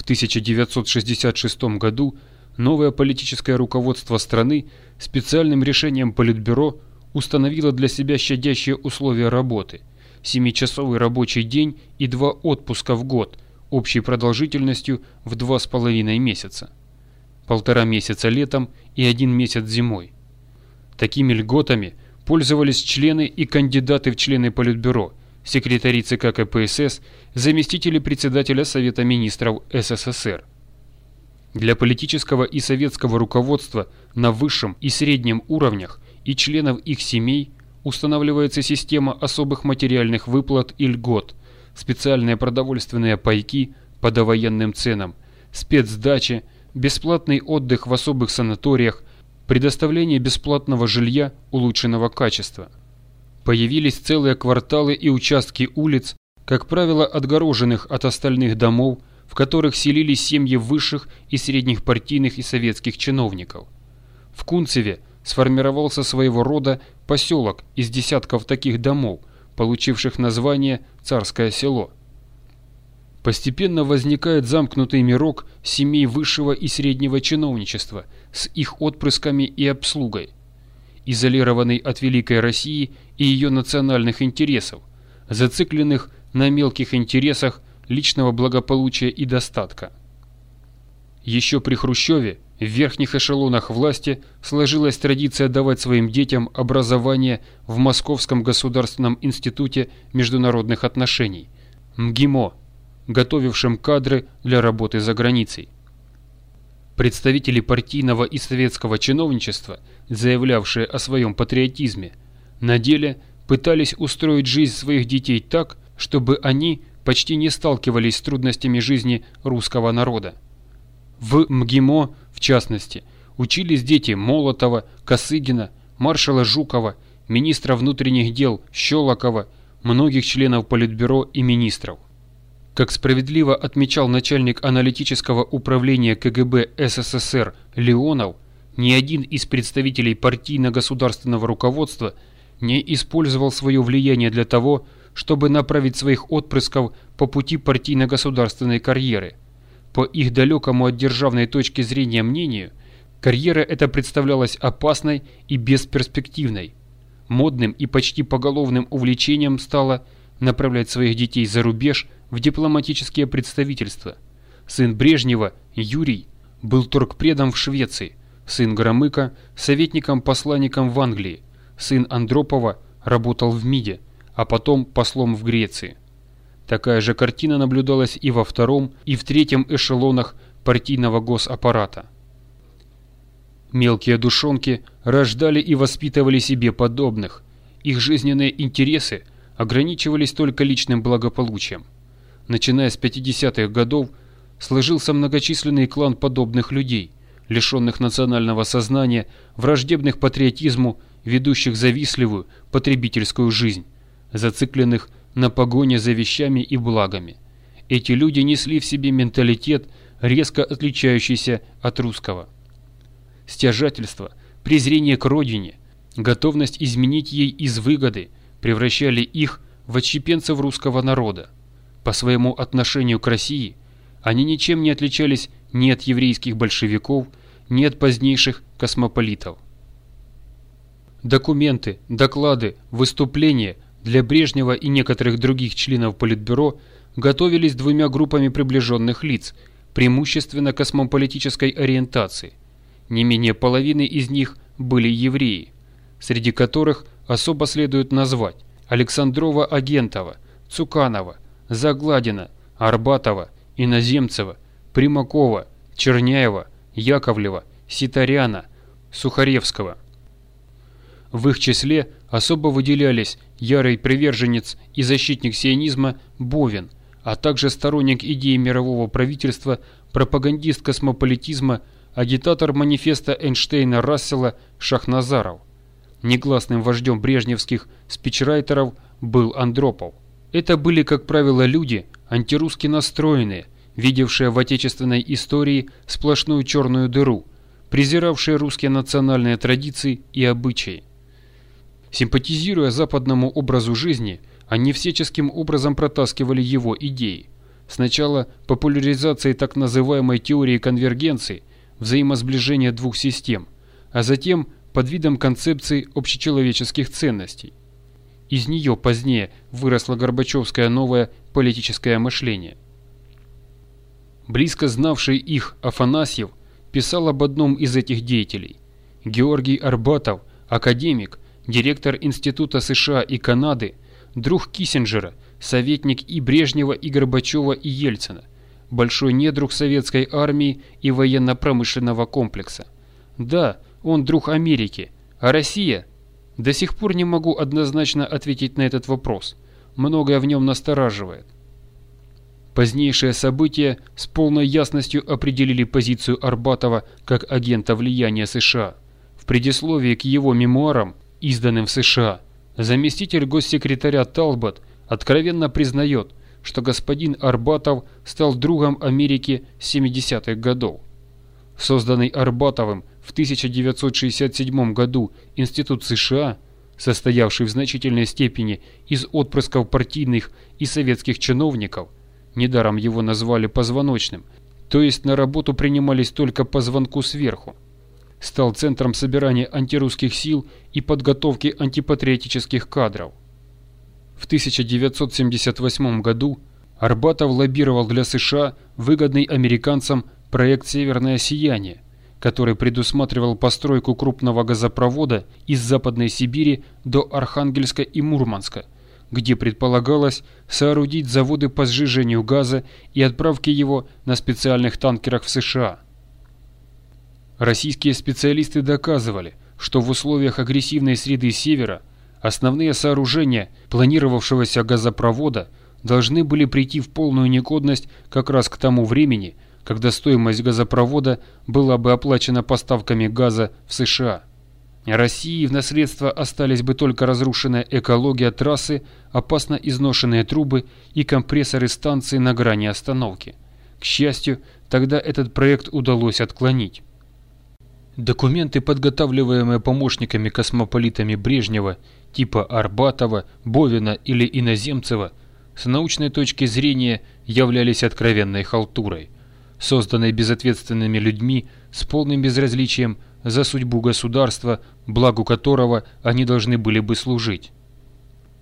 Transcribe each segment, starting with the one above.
В 1966 году новое политическое руководство страны специальным решением Политбюро установило для себя щадящие условия работы – семичасовый рабочий день и два отпуска в год общей продолжительностью в два с половиной месяца. Полтора месяца летом и один месяц зимой. Такими льготами пользовались члены и кандидаты в члены Политбюро, секретари ЦК КПСС, заместители председателя Совета министров СССР. Для политического и советского руководства на высшем и среднем уровнях и членов их семей устанавливается система особых материальных выплат и льгот, специальные продовольственные пайки по довоенным ценам, спецдачи, бесплатный отдых в особых санаториях, предоставление бесплатного жилья улучшенного качества. Появились целые кварталы и участки улиц, как правило, отгороженных от остальных домов, в которых селились семьи высших и средних партийных и советских чиновников. В Кунцеве сформировался своего рода поселок из десятков таких домов, получивших название «Царское село». Постепенно возникает замкнутый мирок семей высшего и среднего чиновничества с их отпрысками и обслугой, изолированный от Великой России и ее национальных интересов, зацикленных на мелких интересах личного благополучия и достатка. Еще при Хрущеве в верхних эшелонах власти сложилась традиция давать своим детям образование в Московском государственном институте международных отношений – МГИМО – готовившим кадры для работы за границей. Представители партийного и советского чиновничества, заявлявшие о своем патриотизме, на деле пытались устроить жизнь своих детей так, чтобы они почти не сталкивались с трудностями жизни русского народа. В МГИМО, в частности, учились дети Молотова, Косыгина, маршала Жукова, министра внутренних дел Щелокова, многих членов Политбюро и министров. Как справедливо отмечал начальник аналитического управления КГБ СССР Леонов, ни один из представителей партийно-государственного руководства не использовал свое влияние для того, чтобы направить своих отпрысков по пути партийно-государственной карьеры. По их далекому от державной точки зрения мнению, карьера эта представлялась опасной и бесперспективной. Модным и почти поголовным увлечением стало направлять своих детей за рубеж – в дипломатические представительства. Сын Брежнева, Юрий, был торгпредом в Швеции, сын Громыка – советником-посланником в Англии, сын Андропова работал в МИДе, а потом послом в Греции. Такая же картина наблюдалась и во втором, и в третьем эшелонах партийного госаппарата. Мелкие душонки рождали и воспитывали себе подобных. Их жизненные интересы ограничивались только личным благополучием начиная с 50-х годов, сложился многочисленный клан подобных людей, лишенных национального сознания, враждебных патриотизму, ведущих завистливую потребительскую жизнь, зацикленных на погоне за вещами и благами. Эти люди несли в себе менталитет, резко отличающийся от русского. Стяжательство, презрение к родине, готовность изменить ей из выгоды превращали их в отщепенцев русского народа. По своему отношению к России они ничем не отличались ни от еврейских большевиков, ни от позднейших космополитов. Документы, доклады, выступления для Брежнева и некоторых других членов Политбюро готовились двумя группами приближенных лиц, преимущественно космополитической ориентации. Не менее половины из них были евреи, среди которых особо следует назвать Александрова-Агентова, Цуканова, Загладина, Арбатова, Иноземцева, Примакова, Черняева, Яковлева, Ситаряна, Сухаревского. В их числе особо выделялись ярый приверженец и защитник сионизма Бовин, а также сторонник идеи мирового правительства, пропагандист космополитизма, агитатор манифеста Эйнштейна Рассела Шахназаров. Негласным вождем брежневских спичрайтеров был Андропов. Это были, как правило, люди, антирусски настроенные, видевшие в отечественной истории сплошную черную дыру, презиравшие русские национальные традиции и обычаи. Симпатизируя западному образу жизни, они всяческим образом протаскивали его идеи. Сначала популяризацией так называемой теории конвергенции, взаимосближения двух систем, а затем под видом концепции общечеловеческих ценностей. Из нее позднее выросло Горбачевское новое политическое мышление. Близко знавший их Афанасьев писал об одном из этих деятелей. Георгий Арбатов, академик, директор Института США и Канады, друг Киссинджера, советник и Брежнева, и Горбачева, и Ельцина, большой недруг советской армии и военно-промышленного комплекса. Да, он друг Америки, а Россия? До сих пор не могу однозначно ответить на этот вопрос. Многое в нем настораживает. Позднейшие события с полной ясностью определили позицию Арбатова как агента влияния США. В предисловии к его мемуарам, изданным в США, заместитель госсекретаря Талбот откровенно признает, что господин Арбатов стал другом Америки с 70-х годов. Созданный Арбатовым в 1967 году Институт США, состоявший в значительной степени из отпрысков партийных и советских чиновников, недаром его назвали позвоночным, то есть на работу принимались только по звонку сверху, стал центром собирания антирусских сил и подготовки антипатриотических кадров. В 1978 году Арбатов лоббировал для США выгодный американцам проект «Северное сияние», который предусматривал постройку крупного газопровода из Западной Сибири до Архангельска и Мурманска, где предполагалось соорудить заводы по сжижению газа и отправке его на специальных танкерах в США. Российские специалисты доказывали, что в условиях агрессивной среды Севера основные сооружения планировавшегося газопровода должны были прийти в полную негодность как раз к тому времени, когда стоимость газопровода была бы оплачена поставками газа в США. России в наследство остались бы только разрушенная экология трассы, опасно изношенные трубы и компрессоры станции на грани остановки. К счастью, тогда этот проект удалось отклонить. Документы, подготавливаемые помощниками-космополитами Брежнева, типа Арбатова, Бовина или Иноземцева, с научной точки зрения являлись откровенной халтурой – созданной безответственными людьми с полным безразличием за судьбу государства, благу которого они должны были бы служить.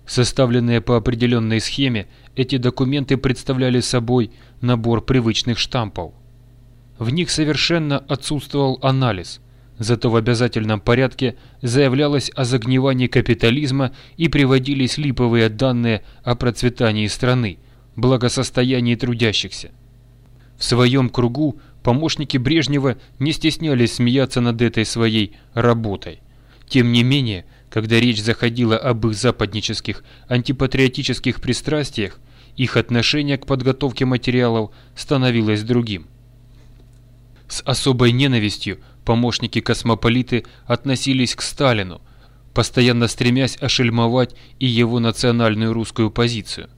Составленные по определенной схеме, эти документы представляли собой набор привычных штампов. В них совершенно отсутствовал анализ, зато в обязательном порядке заявлялось о загнивании капитализма и приводились липовые данные о процветании страны, благосостоянии трудящихся. В своем кругу помощники Брежнева не стеснялись смеяться над этой своей работой. Тем не менее, когда речь заходила об их западнических, антипатриотических пристрастиях, их отношение к подготовке материалов становилось другим. С особой ненавистью помощники-космополиты относились к Сталину, постоянно стремясь ошельмовать и его национальную русскую позицию.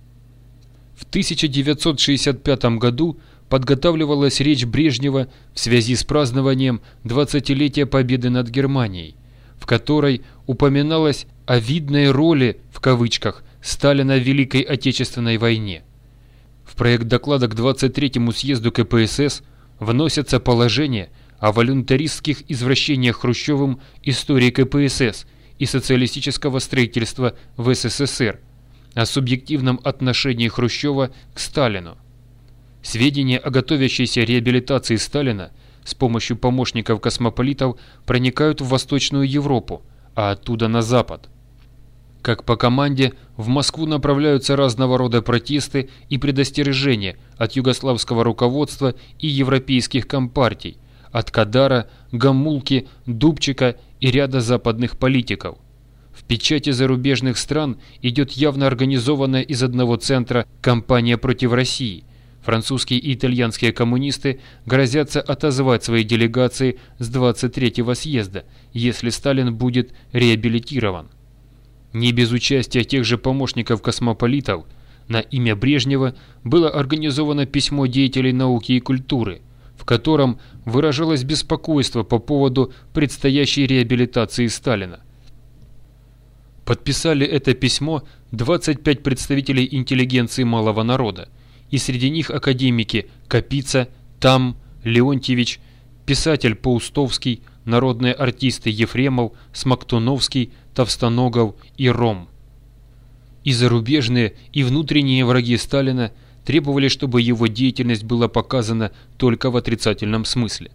В 1965 году подготавливалась речь Брежнева в связи с празднованием 20-летия победы над Германией, в которой упоминалось о видной роли, в кавычках, Сталина в Великой Отечественной войне. В проект доклада к 23-му съезду КПСС вносятся положения о волюнтаристских извращениях Хрущевым истории КПСС и социалистического строительства в СССР, о субъективном отношении Хрущева к Сталину. Сведения о готовящейся реабилитации Сталина с помощью помощников-космополитов проникают в Восточную Европу, а оттуда на Запад. Как по команде, в Москву направляются разного рода протесты и предостережения от югославского руководства и европейских компартий, от Кадара, Гамулки, Дубчика и ряда западных политиков. Печати зарубежных стран идет явно организованная из одного центра кампания против России – Французские и итальянские коммунисты грозятся отозвать свои делегации с 23-го съезда, если Сталин будет реабилитирован. Не без участия тех же помощников-космополитов на имя Брежнева было организовано письмо деятелей науки и культуры, в котором выражалось беспокойство по поводу предстоящей реабилитации Сталина. Подписали это письмо 25 представителей интеллигенции малого народа, и среди них академики Капица, Там, Леонтьевич, писатель Паустовский, народные артисты Ефремов, Смоктуновский, Товстоногов и Ром. И зарубежные, и внутренние враги Сталина требовали, чтобы его деятельность была показана только в отрицательном смысле.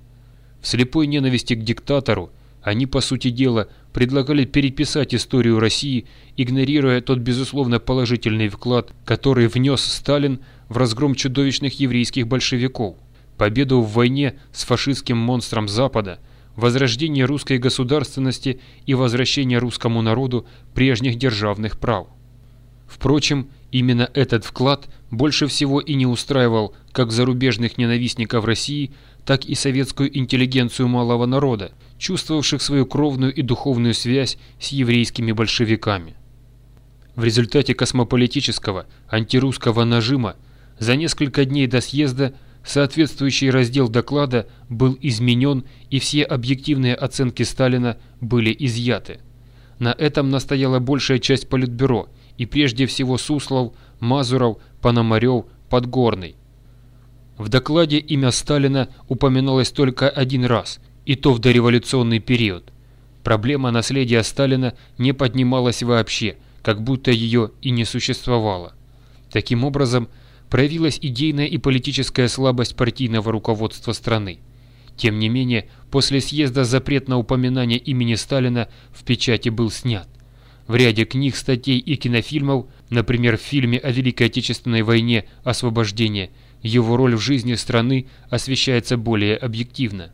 В слепой ненависти к диктатору они, по сути дела, предлагали переписать историю России, игнорируя тот безусловно положительный вклад, который внес Сталин в разгром чудовищных еврейских большевиков, победу в войне с фашистским монстром Запада, возрождение русской государственности и возвращение русскому народу прежних державных прав. Впрочем, именно этот вклад больше всего и не устраивал как зарубежных ненавистников России, так и советскую интеллигенцию малого народа, чувствовавших свою кровную и духовную связь с еврейскими большевиками. В результате космополитического антирусского нажима за несколько дней до съезда соответствующий раздел доклада был изменен и все объективные оценки Сталина были изъяты. На этом настояла большая часть Политбюро и прежде всего Суслов, Мазуров, Пономарев, Подгорный. В докладе имя Сталина упоминалось только один раз, и то в дореволюционный период. Проблема наследия Сталина не поднималась вообще, как будто ее и не существовало. Таким образом, проявилась идейная и политическая слабость партийного руководства страны. Тем не менее, после съезда запрет на упоминание имени Сталина в печати был снят. В ряде книг, статей и кинофильмов, например, в фильме о Великой Отечественной войне «Освобождение», его роль в жизни страны освещается более объективно.